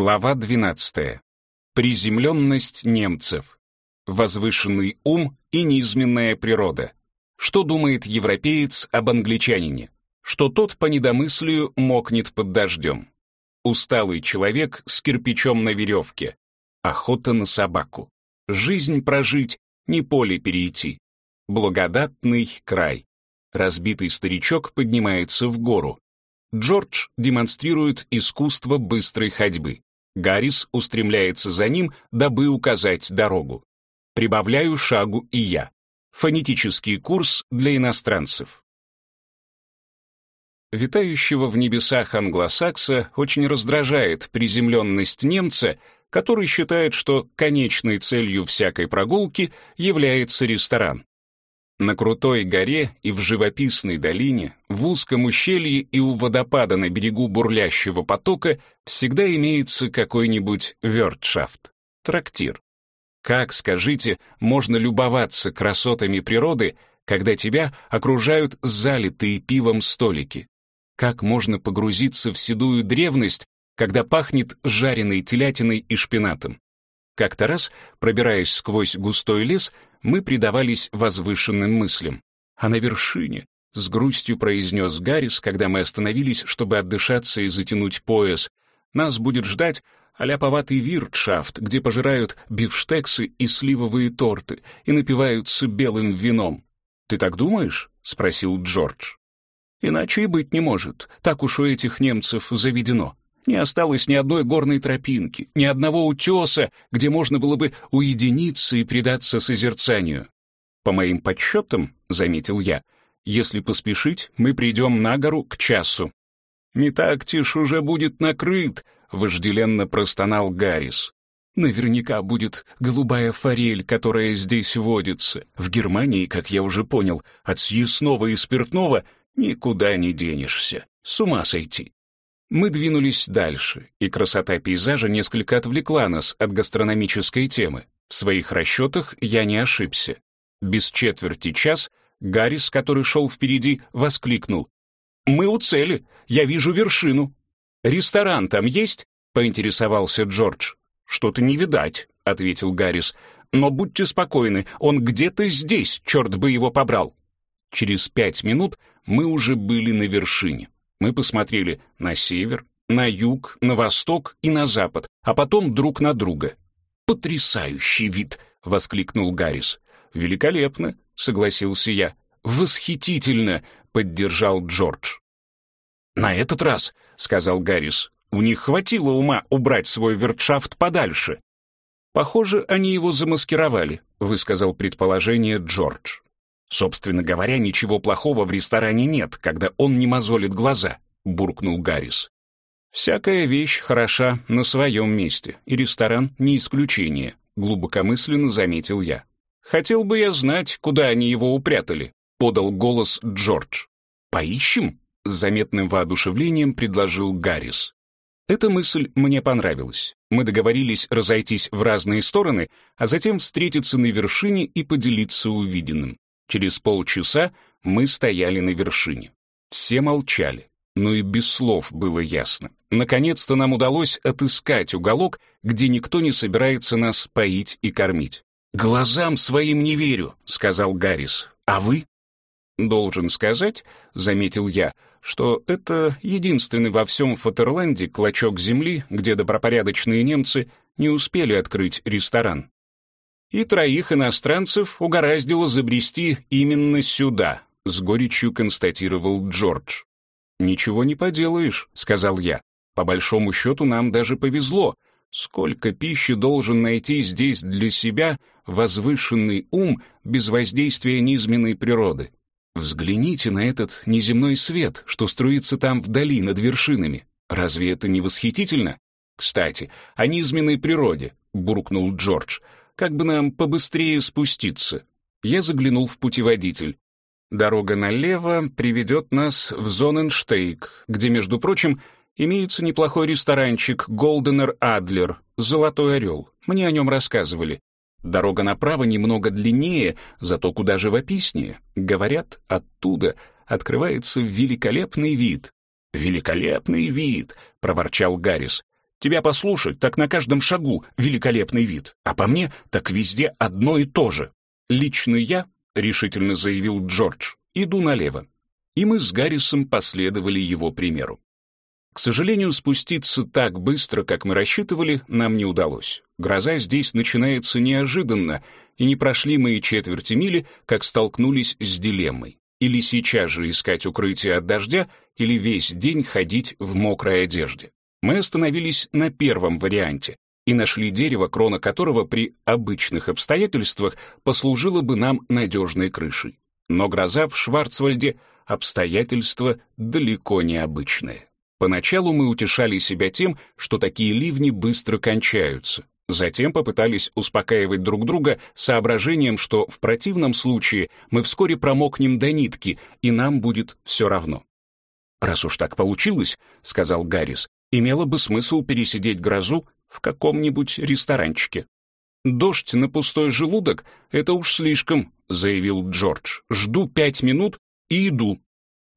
Глава 12. Приземленность немцев. Возвышенный ум и низменная природа. Что думает европеец об англичанине? Что тот по недомыслию мокнет под дождем. Усталый человек с кирпичом на веревке. Охота на собаку. Жизнь прожить, не поле перейти. Благодатный край. Разбитый старичок поднимается в гору. Джордж демонстрирует искусство быстрой ходьбы. Гаррис устремляется за ним, дабы указать дорогу. Прибавляю шагу и я. Фонетический курс для иностранцев. Витающего в небесах англосакса очень раздражает приземленность немца, который считает, что конечной целью всякой прогулки является ресторан. На крутой горе и в живописной долине, в узком ущелье и у водопада на берегу бурлящего потока всегда имеется какой-нибудь вертшафт, трактир. Как, скажите, можно любоваться красотами природы, когда тебя окружают залитые пивом столики? Как можно погрузиться в седую древность, когда пахнет жареной телятиной и шпинатом? Как-то раз, пробираясь сквозь густой лес, мы предавались возвышенным мыслям. А на вершине, с грустью произнес Гаррис, когда мы остановились, чтобы отдышаться и затянуть пояс, нас будет ждать аляповатый виртшафт, где пожирают бифштексы и сливовые торты и напиваются белым вином. «Ты так думаешь?» — спросил Джордж. «Иначе и быть не может. Так уж у этих немцев заведено. Не осталось ни одной горной тропинки, ни одного утеса, где можно было бы уединиться и предаться созерцанию. По моим подсчетам, — заметил я, — если поспешить, мы придем на гору к часу. «Не так тишь уже будет накрыт», — вожделенно простонал Гаррис. «Наверняка будет голубая форель, которая здесь водится. В Германии, как я уже понял, от съестного и спиртного никуда не денешься. С ума сойти». Мы двинулись дальше, и красота пейзажа несколько отвлекла нас от гастрономической темы. В своих расчетах я не ошибся. Без четверти час Гаррис, который шел впереди, воскликнул. «Мы у цели, я вижу вершину». «Ресторан там есть?» — поинтересовался Джордж. «Что-то не видать», — ответил Гаррис. «Но будьте спокойны, он где-то здесь, черт бы его побрал». Через пять минут мы уже были на вершине. Мы посмотрели на север, на юг, на восток и на запад, а потом друг на друга. «Потрясающий вид!» — воскликнул Гаррис. «Великолепно!» — согласился я. «Восхитительно!» — поддержал Джордж. «На этот раз», — сказал Гаррис, — «у них хватило ума убрать свой вертшафт подальше». «Похоже, они его замаскировали», — высказал предположение Джордж. «Собственно говоря, ничего плохого в ресторане нет, когда он не мозолит глаза», — буркнул Гаррис. «Всякая вещь хороша на своем месте, и ресторан не исключение», — глубокомысленно заметил я. «Хотел бы я знать, куда они его упрятали», — подал голос Джордж. «Поищем?» — с заметным воодушевлением предложил Гаррис. Эта мысль мне понравилась. Мы договорились разойтись в разные стороны, а затем встретиться на вершине и поделиться увиденным. Через полчаса мы стояли на вершине. Все молчали, но и без слов было ясно. Наконец-то нам удалось отыскать уголок, где никто не собирается нас поить и кормить. «Глазам своим не верю», — сказал Гаррис. «А вы?» «Должен сказать», — заметил я, что это единственный во всем Фатерленде клочок земли, где добропорядочные немцы не успели открыть ресторан и троих иностранцев угораздило забрести именно сюда, с горечью констатировал Джордж. «Ничего не поделаешь», — сказал я. «По большому счету нам даже повезло. Сколько пищи должен найти здесь для себя возвышенный ум без воздействия низменной природы? Взгляните на этот неземной свет, что струится там вдали над вершинами. Разве это не восхитительно? Кстати, о низменной природе, буркнул Джордж. Как бы нам побыстрее спуститься? Я заглянул в путеводитель. Дорога налево приведет нас в Зоненштейк, где, между прочим, имеется неплохой ресторанчик «Голденер Адлер» «Золотой орел». Мне о нем рассказывали. Дорога направо немного длиннее, зато куда живописнее. Говорят, оттуда открывается великолепный вид. «Великолепный вид!» — проворчал Гаррис. Тебя послушать, так на каждом шагу великолепный вид, а по мне так везде одно и то же. Лично я, решительно заявил Джордж, иду налево. И мы с Гаррисом последовали его примеру. К сожалению, спуститься так быстро, как мы рассчитывали, нам не удалось. Гроза здесь начинается неожиданно, и не прошли мы и четверти мили, как столкнулись с дилеммой. Или сейчас же искать укрытие от дождя, или весь день ходить в мокрой одежде. Мы остановились на первом варианте и нашли дерево, крона которого при обычных обстоятельствах послужило бы нам надежной крышей. Но гроза в Шварцвальде — обстоятельство далеко не обычное. Поначалу мы утешали себя тем, что такие ливни быстро кончаются. Затем попытались успокаивать друг друга соображением, что в противном случае мы вскоре промокнем до нитки, и нам будет все равно. «Раз уж так получилось», — сказал Гаррис, «имело бы смысл пересидеть грозу в каком-нибудь ресторанчике». «Дождь на пустой желудок — это уж слишком», — заявил Джордж. «Жду пять минут и иду».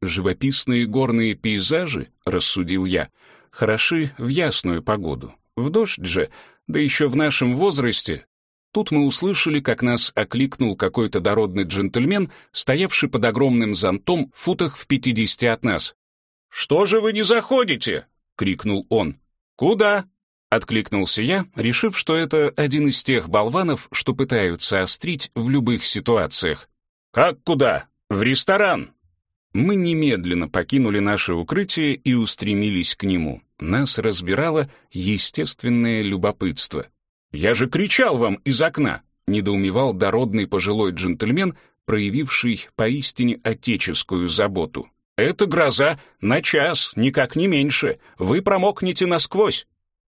«Живописные горные пейзажи», — рассудил я, — «хороши в ясную погоду. В дождь же, да еще в нашем возрасте». Тут мы услышали, как нас окликнул какой-то дородный джентльмен, стоявший под огромным зонтом в футах в пятидесяти от нас. «Что же вы не заходите?» — крикнул он. «Куда?» — откликнулся я, решив, что это один из тех болванов, что пытаются острить в любых ситуациях. «Как куда? В ресторан!» Мы немедленно покинули наше укрытие и устремились к нему. Нас разбирало естественное любопытство. «Я же кричал вам из окна!» — недоумевал дородный пожилой джентльмен, проявивший поистине отеческую заботу. «Это гроза на час, никак не меньше. Вы промокнете насквозь».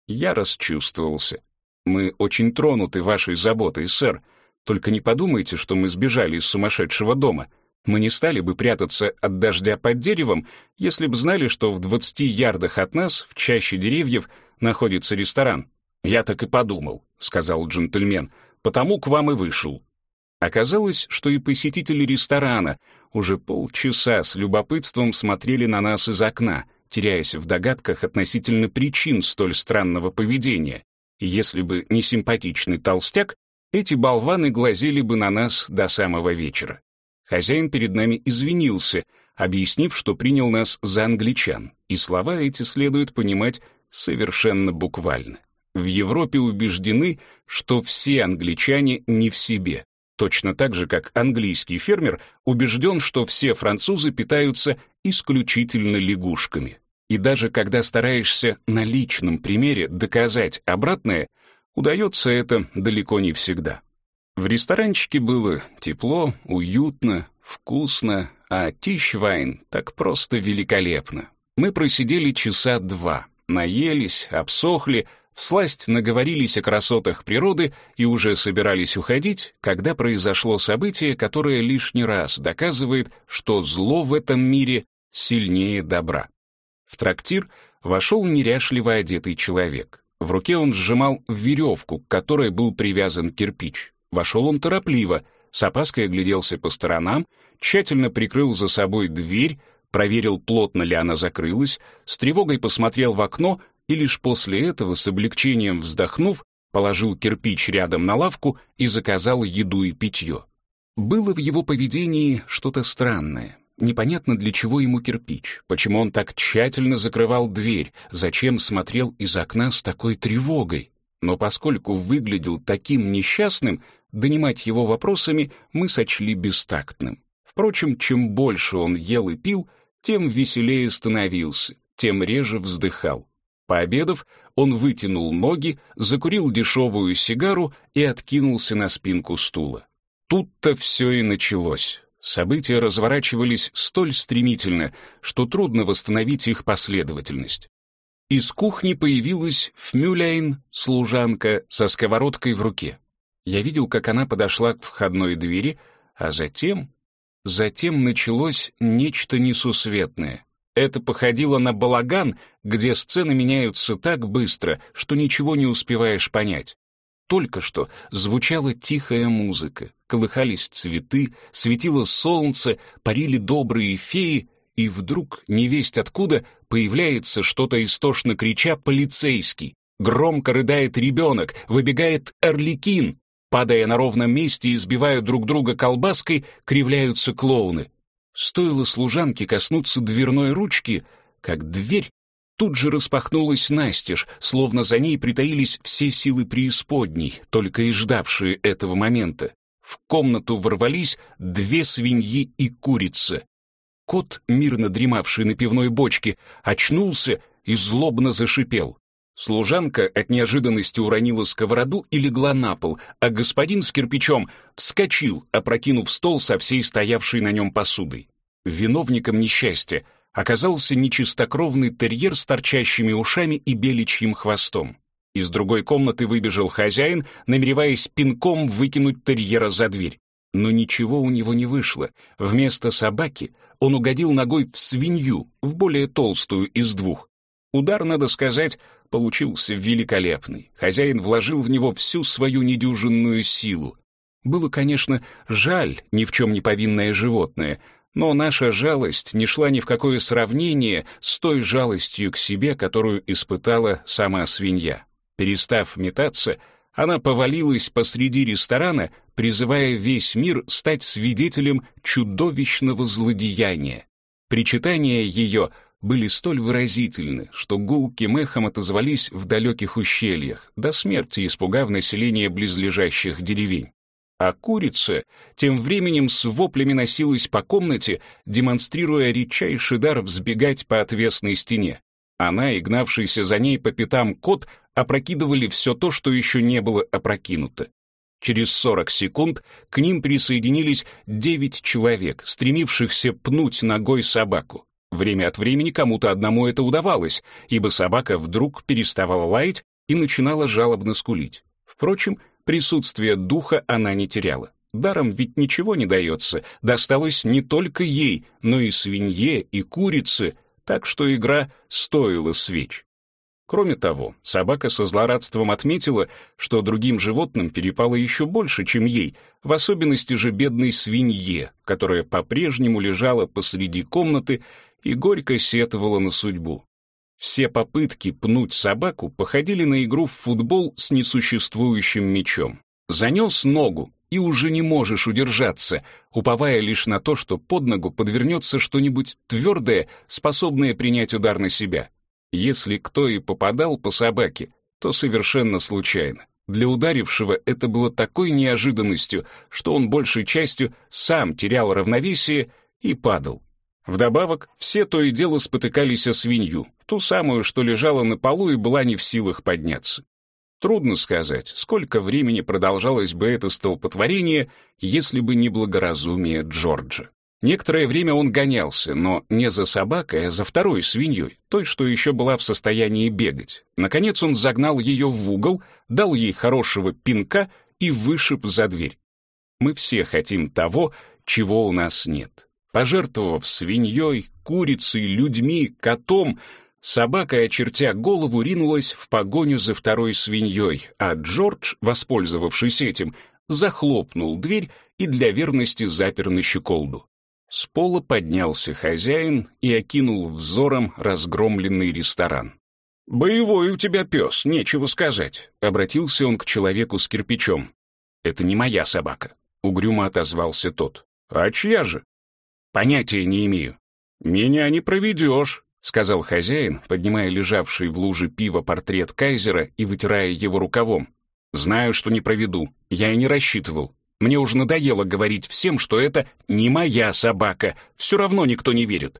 Я расчувствовался. «Мы очень тронуты вашей заботой, сэр. Только не подумайте, что мы сбежали из сумасшедшего дома. Мы не стали бы прятаться от дождя под деревом, если бы знали, что в 20 ярдах от нас, в чаще деревьев, находится ресторан. «Я так и подумал», — сказал джентльмен, — «потому к вам и вышел». Оказалось, что и посетители ресторана уже полчаса с любопытством смотрели на нас из окна, теряясь в догадках относительно причин столь странного поведения. Если бы не симпатичный толстяк, эти болваны глазели бы на нас до самого вечера. Хозяин перед нами извинился, объяснив, что принял нас за англичан, и слова эти следует понимать совершенно буквально. В Европе убеждены, что все англичане не в себе, точно так же, как английский фермер убежден, что все французы питаются исключительно лягушками. И даже когда стараешься на личном примере доказать обратное, удается это далеко не всегда. В ресторанчике было тепло, уютно, вкусно, а Тишвайн так просто великолепно. Мы просидели часа два, наелись, обсохли, всласть наговорились о красотах природы и уже собирались уходить, когда произошло событие, которое лишний раз доказывает, что зло в этом мире сильнее добра. В трактир вошел неряшливо одетый человек. В руке он сжимал веревку, к которой был привязан кирпич. Вошел он торопливо, с опаской огляделся по сторонам, тщательно прикрыл за собой дверь, проверил, плотно ли она закрылась, с тревогой посмотрел в окно и лишь после этого, с облегчением вздохнув, положил кирпич рядом на лавку и заказал еду и питье. Было в его поведении что-то странное. Непонятно, для чего ему кирпич, почему он так тщательно закрывал дверь, зачем смотрел из окна с такой тревогой. Но поскольку выглядел таким несчастным, донимать его вопросами мы сочли бестактным. Впрочем, чем больше он ел и пил, тем веселее становился, тем реже вздыхал. Пообедав, он вытянул ноги, закурил дешевую сигару и откинулся на спинку стула. Тут-то все и началось. События разворачивались столь стремительно, что трудно восстановить их последовательность. Из кухни появилась Фмюляйн, служанка, со сковородкой в руке. Я видел, как она подошла к входной двери, а затем... Затем началось нечто несусветное. Это походило на балаган, где сцены меняются так быстро, что ничего не успеваешь понять. Только что звучала тихая музыка, колыхались цветы, светило солнце, парили добрые феи, и вдруг, невесть откуда, появляется что-то истошно крича «полицейский», Громко рыдает ребенок, выбегает орликин. Падая на ровном месте и избивая друг друга колбаской, кривляются клоуны. Стоило служанке коснуться дверной ручки, как дверь тут же распахнулась настежь, словно за ней притаились все силы преисподней, только и ждавшие этого момента. В комнату ворвались две свиньи и курица. Кот, мирно дремавший на пивной бочке, очнулся и злобно зашипел. Служанка от неожиданности уронила сковороду и легла на пол, а господин с кирпичом вскочил, опрокинув стол со всей стоявшей на нем посудой. Виновником несчастья оказался нечистокровный терьер с торчащими ушами и беличьим хвостом. Из другой комнаты выбежал хозяин, намереваясь пинком выкинуть терьера за дверь. Но ничего у него не вышло. Вместо собаки он угодил ногой в свинью, в более толстую из двух. Удар, надо сказать, получился великолепный. Хозяин вложил в него всю свою недюжинную силу. Было, конечно, жаль ни в чем не повинное животное, но наша жалость не шла ни в какое сравнение с той жалостью к себе, которую испытала сама свинья. Перестав метаться, она повалилась посреди ресторана, призывая весь мир стать свидетелем чудовищного злодеяния. Причитания ее были столь выразительны, что гулким эхом отозвались в далеких ущельях, до смерти испугав население близлежащих деревень. А курица тем временем с воплями носилась по комнате, демонстрируя редчайший дар взбегать по отвесной стене. Она и гнавшийся за ней по пятам кот опрокидывали все то, что еще не было опрокинуто. Через 40 секунд к ним присоединились девять человек, стремившихся пнуть ногой собаку. Время от времени кому-то одному это удавалось, ибо собака вдруг переставала лаять и начинала жалобно скулить. Впрочем, присутствие духа она не теряла. Даром ведь ничего не дается, досталось не только ей, но и свинье, и курице, так что игра стоила свеч. Кроме того, собака со злорадством отметила, что другим животным перепало еще больше, чем ей, в особенности же бедной свинье, которая по-прежнему лежала посреди комнаты и горько сетовала на судьбу. Все попытки пнуть собаку походили на игру в футбол с несуществующим мячом. Занес ногу, и уже не можешь удержаться, уповая лишь на то, что под ногу подвернется что-нибудь твердое, способное принять удар на себя. Если кто и попадал по собаке, то совершенно случайно. Для ударившего это было такой неожиданностью, что он большей частью сам терял равновесие и падал. Вдобавок, все то и дело спотыкались о свинью, ту самую, что лежала на полу и была не в силах подняться. Трудно сказать, сколько времени продолжалось бы это столпотворение, если бы не благоразумие Джорджа. Некоторое время он гонялся, но не за собакой, а за второй свиньей, той, что еще была в состоянии бегать. Наконец он загнал ее в угол, дал ей хорошего пинка и вышиб за дверь. Мы все хотим того, чего у нас нет. Пожертвовав свиньей, курицей, людьми, котом, собака, очертя голову, ринулась в погоню за второй свиньей, а Джордж, воспользовавшись этим, захлопнул дверь и для верности запер на щеколду. С пола поднялся хозяин и окинул взором разгромленный ресторан. «Боевой у тебя пес, нечего сказать», — обратился он к человеку с кирпичом. «Это не моя собака», — угрюмо отозвался тот. «А чья же?» Понятия не имею. Меня не проведешь, сказал хозяин, поднимая лежавший в луже пива портрет кайзера и вытирая его рукавом. Знаю, что не проведу. Я и не рассчитывал. Мне уже надоело говорить всем, что это не моя собака. Все равно никто не верит.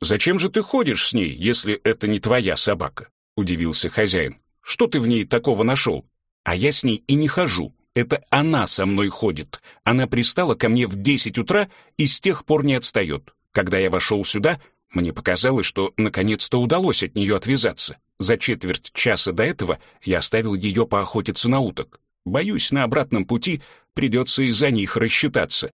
Зачем же ты ходишь с ней, если это не твоя собака? Удивился хозяин. Что ты в ней такого нашел? А я с ней и не хожу. Это она со мной ходит. Она пристала ко мне в десять утра и с тех пор не отстает. Когда я вошел сюда, мне показалось, что наконец-то удалось от нее отвязаться. За четверть часа до этого я оставил ее поохотиться на уток. Боюсь, на обратном пути придется из-за них рассчитаться.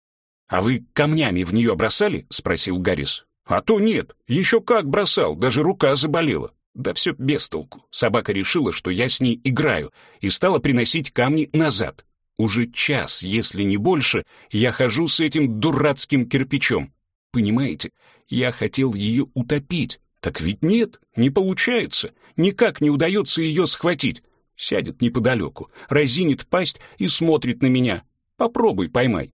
«А вы камнями в нее бросали?» — спросил Гаррис. «А то нет, еще как бросал, даже рука заболела. Да все без толку. Собака решила, что я с ней играю, и стала приносить камни назад. Уже час, если не больше, я хожу с этим дурацким кирпичом. Понимаете, я хотел ее утопить. Так ведь нет, не получается. никак не удается ее схватить. Сядет неподалеку, разинет пасть и смотрит на меня. Попробуй поймай.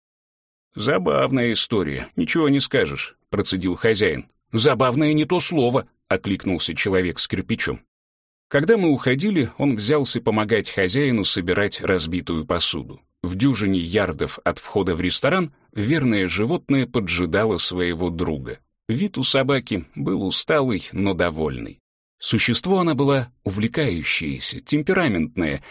Забавная история, ничего не скажешь, процедил хозяин. Забавное не то слово, окликнулся человек с кирпичом. Когда мы уходили, он взялся помогать хозяину собирать разбитую посуду. В дюжине ярдов от входа в ресторан верное животное поджидало своего друга. Вид у собаки был усталый, но довольный. Существо она была увлекающееся, темпераментное,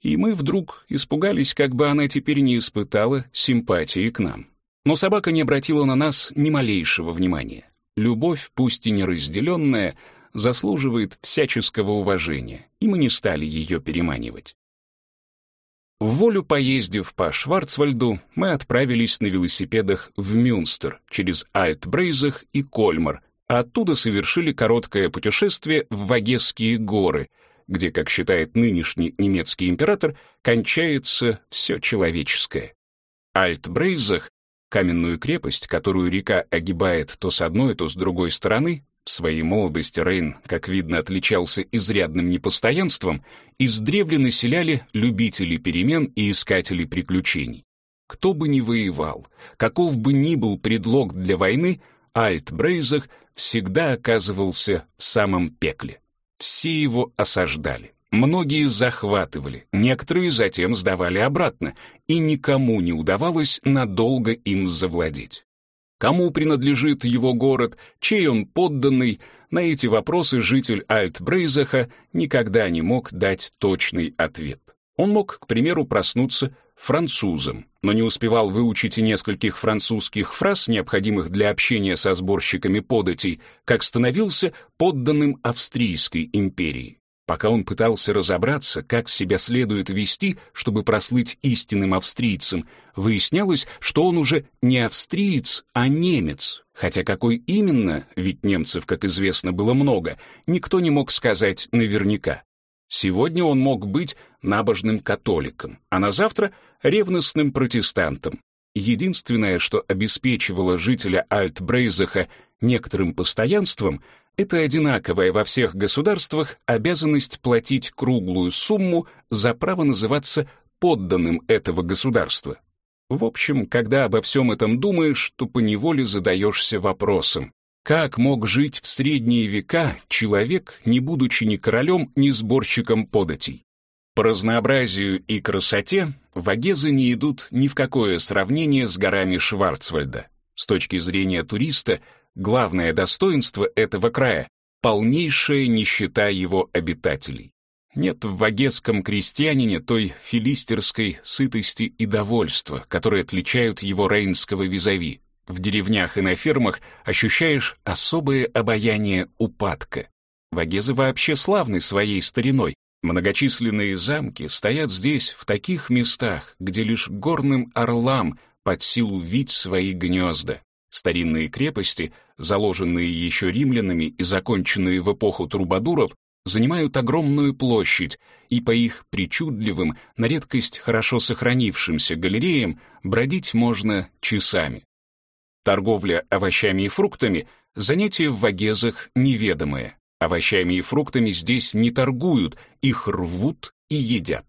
и мы вдруг испугались, как бы она теперь не испытала симпатии к нам. Но собака не обратила на нас ни малейшего внимания. Любовь, пусть и неразделенная, заслуживает всяческого уважения, и мы не стали ее переманивать. В волю поездив по Шварцвальду, мы отправились на велосипедах в Мюнстер через Альтбрейзах и Кольмар, а оттуда совершили короткое путешествие в Вагесские горы, где, как считает нынешний немецкий император, кончается все человеческое. Альтбрейзах, каменную крепость, которую река огибает то с одной, то с другой стороны, в своей молодости Рейн, как видно, отличался изрядным непостоянством, издревле населяли любители перемен и искатели приключений. Кто бы ни воевал, каков бы ни был предлог для войны, Альт-Брейзах всегда оказывался в самом пекле. Все его осаждали, многие захватывали, некоторые затем сдавали обратно, и никому не удавалось надолго им завладеть кому принадлежит его город, чей он подданный, на эти вопросы житель Альт-Брейзаха никогда не мог дать точный ответ. Он мог, к примеру, проснуться французом, но не успевал выучить и нескольких французских фраз, необходимых для общения со сборщиками податей, как становился подданным Австрийской империи. Пока он пытался разобраться, как себя следует вести, чтобы прослыть истинным австрийцем, выяснялось, что он уже не австриец, а немец. Хотя какой именно, ведь немцев, как известно, было много, никто не мог сказать наверняка. Сегодня он мог быть набожным католиком, а на завтра — ревностным протестантом. Единственное, что обеспечивало жителя Альтбрейзаха некоторым постоянством — это одинаковая во всех государствах обязанность платить круглую сумму за право называться подданным этого государства. В общем, когда обо всем этом думаешь, то поневоле задаешься вопросом, как мог жить в средние века человек, не будучи ни королем, ни сборщиком податей? По разнообразию и красоте вагезы не идут ни в какое сравнение с горами Шварцвальда. С точки зрения туриста – Главное достоинство этого края — полнейшая нищета его обитателей. Нет в вагесском крестьянине той филистерской сытости и довольства, которые отличают его рейнского визави. В деревнях и на фермах ощущаешь особое обаяние упадка. Вагезы вообще славны своей стариной. Многочисленные замки стоят здесь, в таких местах, где лишь горным орлам под силу видеть свои гнезда. Старинные крепости, заложенные еще римлянами и законченные в эпоху трубадуров, занимают огромную площадь, и по их причудливым, на редкость хорошо сохранившимся галереям бродить можно часами. Торговля овощами и фруктами — занятие в Вагезах неведомое. Овощами и фруктами здесь не торгуют, их рвут и едят.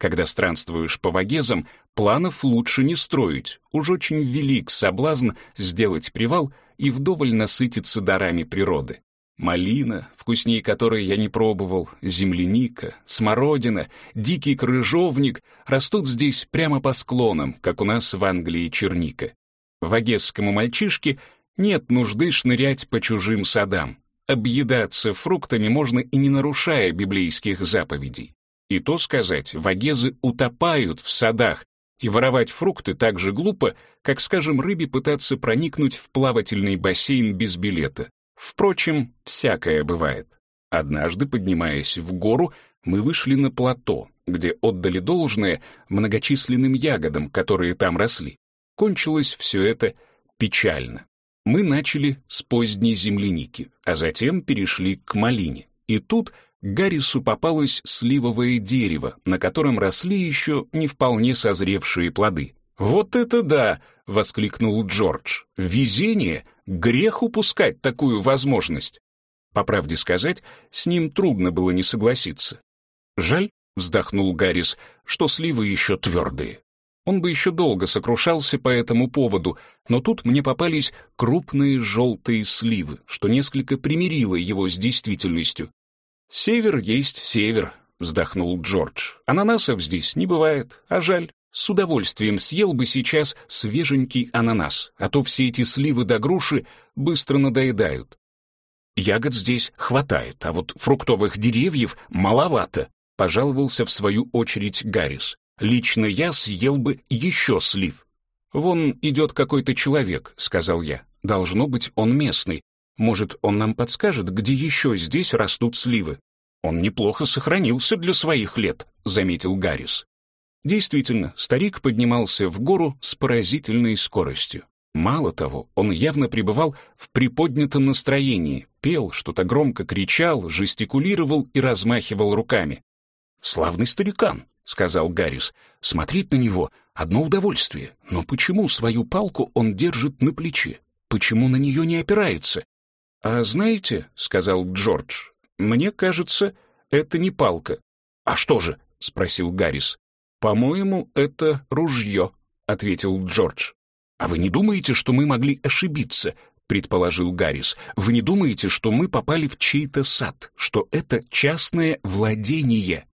Когда странствуешь по Вагезам, планов лучше не строить. Уж очень велик соблазн сделать привал и вдоволь насытиться дарами природы. Малина, вкуснее которой я не пробовал, земляника, смородина, дикий крыжовник растут здесь прямо по склонам, как у нас в Англии черника. Вагесскому мальчишке нет нужды шнырять по чужим садам. Объедаться фруктами можно и не нарушая библейских заповедей. И то сказать, вагезы утопают в садах, и воровать фрукты так же глупо, как, скажем, рыбе пытаться проникнуть в плавательный бассейн без билета. Впрочем, всякое бывает. Однажды, поднимаясь в гору, мы вышли на плато, где отдали должное многочисленным ягодам, которые там росли. Кончилось все это печально. Мы начали с поздней земляники, а затем перешли к малине. И тут Гаррису попалось сливовое дерево, на котором росли еще не вполне созревшие плоды. «Вот это да!» — воскликнул Джордж. «Везение! Грех упускать такую возможность!» По правде сказать, с ним трудно было не согласиться. «Жаль», — вздохнул Гаррис, — «что сливы еще твердые». Он бы еще долго сокрушался по этому поводу, но тут мне попались крупные желтые сливы, что несколько примирило его с действительностью. «Север есть север», — вздохнул Джордж. «Ананасов здесь не бывает, а жаль. С удовольствием съел бы сейчас свеженький ананас, а то все эти сливы да груши быстро надоедают. Ягод здесь хватает, а вот фруктовых деревьев маловато, пожаловался в свою очередь Гаррис. Лично я съел бы еще слив. Вон идет какой-то человек, сказал я. Должно быть, он местный. Может, он нам подскажет, где еще здесь растут сливы? Он неплохо сохранился для своих лет, заметил Гаррис. Действительно, старик поднимался в гору с поразительной скоростью. Мало того, он явно пребывал в приподнятом настроении, пел, что-то громко кричал, жестикулировал и размахивал руками. «Славный старикан», — сказал Гаррис. «Смотреть на него — одно удовольствие. Но почему свою палку он держит на плече? Почему на нее не опирается?» «А знаете», — сказал Джордж, — «мне кажется, это не палка». «А что же?» — спросил Гаррис. «По-моему, это ружье», — ответил Джордж. «А вы не думаете, что мы могли ошибиться?» — предположил Гаррис. «Вы не думаете, что мы попали в чей-то сад, что это частное владение?»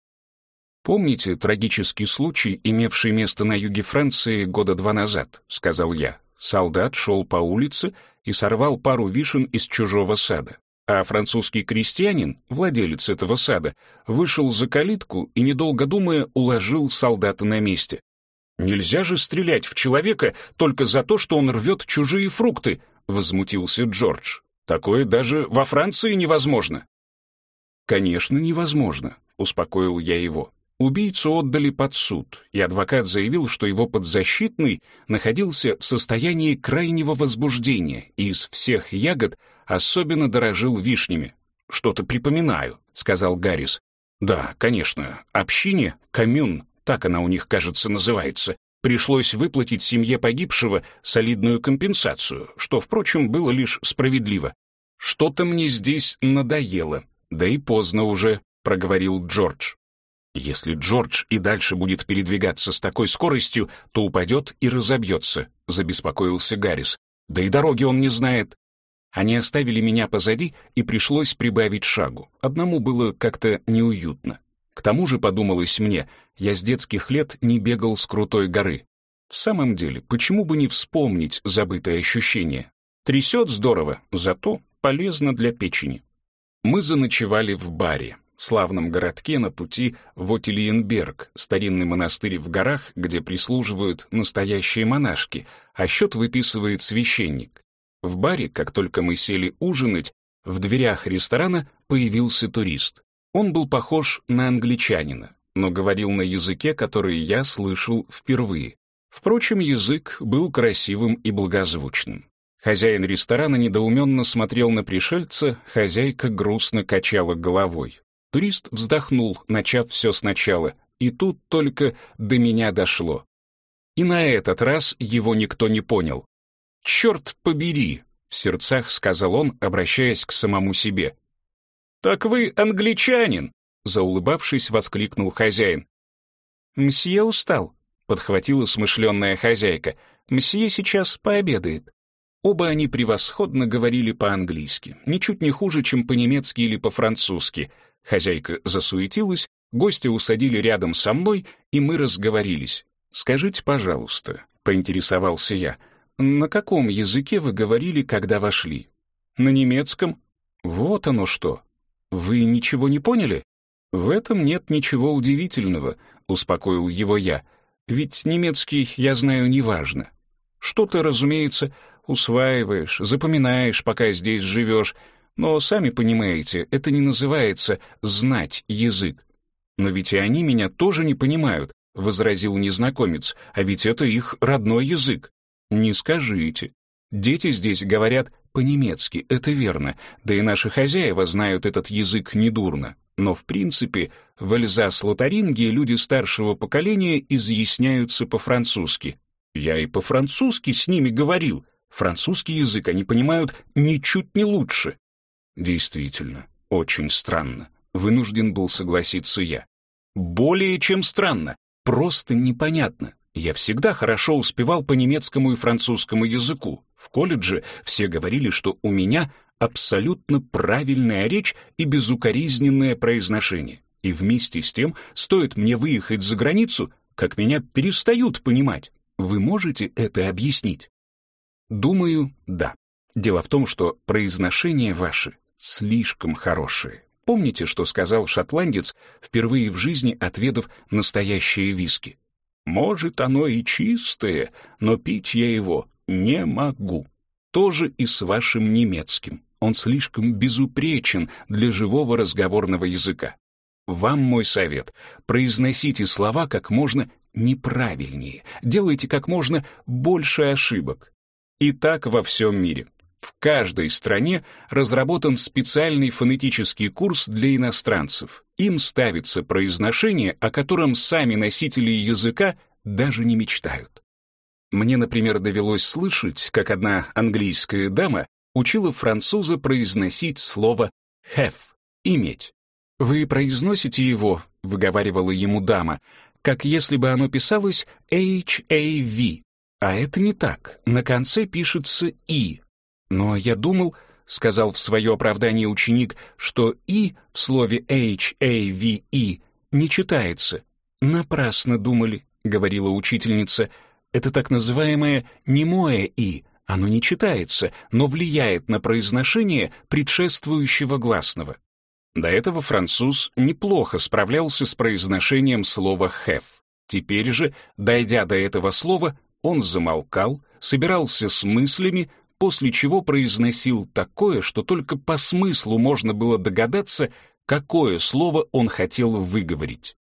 «Помните трагический случай, имевший место на юге Франции года два назад?» — сказал я. Солдат шел по улице и сорвал пару вишен из чужого сада а французский крестьянин, владелец этого сада, вышел за калитку и, недолго думая, уложил солдата на месте. «Нельзя же стрелять в человека только за то, что он рвет чужие фрукты», — возмутился Джордж. «Такое даже во Франции невозможно». «Конечно, невозможно», — успокоил я его. Убийцу отдали под суд, и адвокат заявил, что его подзащитный находился в состоянии крайнего возбуждения и из всех ягод особенно дорожил вишнями. «Что-то припоминаю», — сказал Гаррис. «Да, конечно, общине, коммюн, так она у них, кажется, называется, пришлось выплатить семье погибшего солидную компенсацию, что, впрочем, было лишь справедливо. «Что-то мне здесь надоело, да и поздно уже», — проговорил Джордж. «Если Джордж и дальше будет передвигаться с такой скоростью, то упадет и разобьется», — забеспокоился Гаррис. «Да и дороги он не знает. Они оставили меня позади, и пришлось прибавить шагу. Одному было как-то неуютно. К тому же, подумалось мне, я с детских лет не бегал с крутой горы. В самом деле, почему бы не вспомнить забытое ощущение? Трясет здорово, зато полезно для печени. Мы заночевали в баре, славном городке на пути в Отильенберг, старинный монастырь в горах, где прислуживают настоящие монашки, а счет выписывает священник. В баре, как только мы сели ужинать, в дверях ресторана появился турист. Он был похож на англичанина, но говорил на языке, который я слышал впервые. Впрочем, язык был красивым и благозвучным. Хозяин ресторана недоуменно смотрел на пришельца, хозяйка грустно качала головой. Турист вздохнул, начав все сначала, и тут только до меня дошло. И на этот раз его никто не понял. «Черт побери!» — в сердцах сказал он, обращаясь к самому себе. «Так вы англичанин!» — заулыбавшись, воскликнул хозяин. «Мсье устал», — подхватила смышленная хозяйка. «Мсье сейчас пообедает». Оба они превосходно говорили по-английски, ничуть не хуже, чем по-немецки или по-французски. Хозяйка засуетилась, гости усадили рядом со мной, и мы разговорились. «Скажите, пожалуйста», — поинтересовался я, — «На каком языке вы говорили, когда вошли?» «На немецком». «Вот оно что. Вы ничего не поняли?» «В этом нет ничего удивительного», — успокоил его я. «Ведь немецкий, я знаю, неважно. Что ты, разумеется, усваиваешь, запоминаешь, пока здесь живешь, но, сами понимаете, это не называется «знать язык». «Но ведь и они меня тоже не понимают», — возразил незнакомец, «а ведь это их родной язык». Не скажите. Дети здесь говорят по-немецки, это верно, да и наши хозяева знают этот язык недурно. Но в принципе в Эльзас-Лотарингии люди старшего поколения изъясняются по-французски. Я и по-французски с ними говорил. Французский язык они понимают ничуть не лучше. Действительно, очень странно. Вынужден был согласиться я. Более чем странно, просто непонятно. Я всегда хорошо успевал по немецкому и французскому языку. В колледже все говорили, что у меня абсолютно правильная речь и безукоризненное произношение. И вместе с тем, стоит мне выехать за границу, как меня перестают понимать. Вы можете это объяснить? Думаю, да. Дело в том, что произношение ваше слишком хорошее. Помните, что сказал шотландец, впервые в жизни отведав настоящее виски? Может, оно и чистое, но пить я его не могу. Тоже и с вашим немецким. Он слишком безупречен для живого разговорного языка. Вам мой совет. Произносите слова как можно неправильнее. Делайте как можно больше ошибок. И так во всем мире. В каждой стране разработан специальный фонетический курс для иностранцев. Им ставится произношение, о котором сами носители языка даже не мечтают. Мне, например, довелось слышать, как одна английская дама учила француза произносить слово «have» — «иметь». «Вы произносите его», — выговаривала ему дама, как если бы оно писалось H-A-V. А это не так, на конце пишется «и», «Но я думал», — сказал в свое оправдание ученик, что «и» в слове H-A-V-E не читается. «Напрасно думали», — говорила учительница. «Это так называемое немое «и». Оно не читается, но влияет на произношение предшествующего гласного». До этого француз неплохо справлялся с произношением слова «have». Теперь же, дойдя до этого слова, он замолкал, собирался с мыслями, после чего произносил такое, что только по смыслу можно было догадаться, какое слово он хотел выговорить.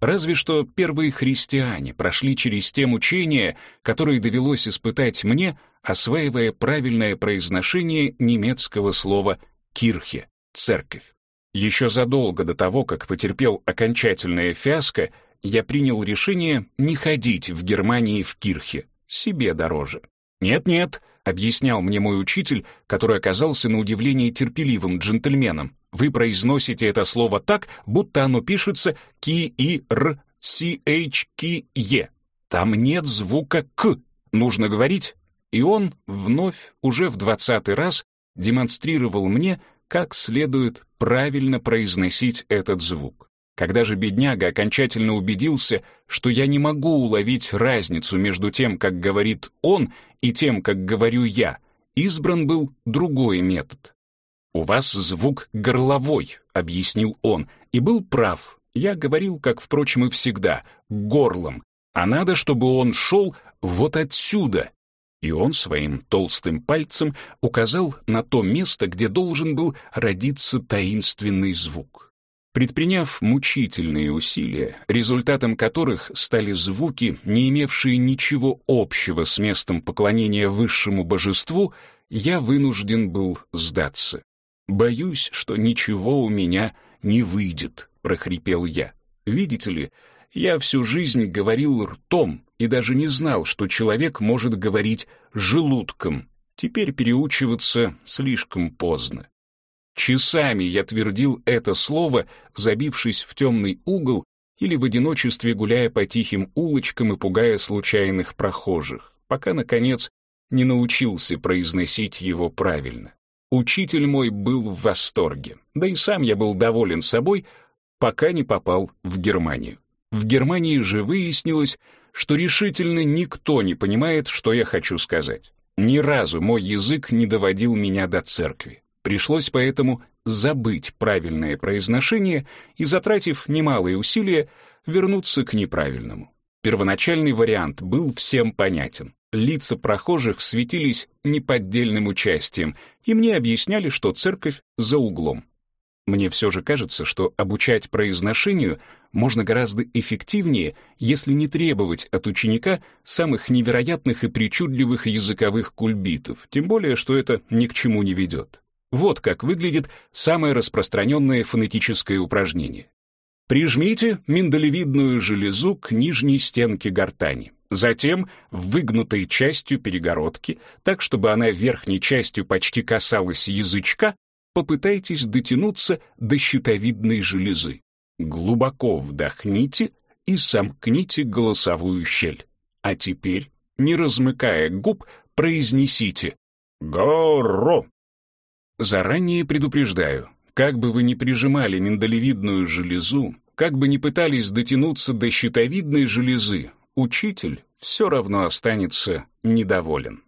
Разве что первые христиане прошли через те мучения, которые довелось испытать мне, осваивая правильное произношение немецкого слова «кирхе» — «церковь». Еще задолго до того, как потерпел окончательное фиаско, я принял решение не ходить в Германии в кирхе, себе дороже. Нет-нет, объяснял мне мой учитель, который оказался на удивление терпеливым джентльменом. Вы произносите это слово так, будто оно пишется ки-и-р-си-эйч-ки-е. Там нет звука «к», нужно говорить. И он вновь, уже в двадцатый раз, демонстрировал мне, как следует правильно произносить этот звук. Когда же бедняга окончательно убедился, что я не могу уловить разницу между тем, как говорит он, и тем, как говорю я, избран был другой метод. «У вас звук горловой», — объяснил он, и был прав. Я говорил, как, впрочем, и всегда, горлом, а надо, чтобы он шел вот отсюда. И он своим толстым пальцем указал на то место, где должен был родиться таинственный звук. Предприняв мучительные усилия, результатом которых стали звуки, не имевшие ничего общего с местом поклонения высшему божеству, я вынужден был сдаться. «Боюсь, что ничего у меня не выйдет», — прохрипел я. «Видите ли, я всю жизнь говорил ртом и даже не знал, что человек может говорить желудком. Теперь переучиваться слишком поздно. Часами я твердил это слово, забившись в темный угол или в одиночестве гуляя по тихим улочкам и пугая случайных прохожих, пока, наконец, не научился произносить его правильно. Учитель мой был в восторге, да и сам я был доволен собой, пока не попал в Германию. В Германии же выяснилось, что решительно никто не понимает, что я хочу сказать. Ни разу мой язык не доводил меня до церкви. Пришлось поэтому забыть правильное произношение и, затратив немалые усилия, вернуться к неправильному. Первоначальный вариант был всем понятен. Лица прохожих светились неподдельным участием, и мне объясняли, что церковь за углом. Мне все же кажется, что обучать произношению можно гораздо эффективнее, если не требовать от ученика самых невероятных и причудливых языковых кульбитов, тем более, что это ни к чему не ведет. Вот как выглядит самое распространенное фонетическое упражнение. Прижмите миндалевидную железу к нижней стенке гортани. Затем выгнутой частью перегородки, так чтобы она верхней частью почти касалась язычка, попытайтесь дотянуться до щитовидной железы. Глубоко вдохните и сомкните голосовую щель. А теперь, не размыкая губ, произнесите «Горо». Заранее предупреждаю, как бы вы ни прижимали миндалевидную железу, как бы ни пытались дотянуться до щитовидной железы, учитель все равно останется недоволен.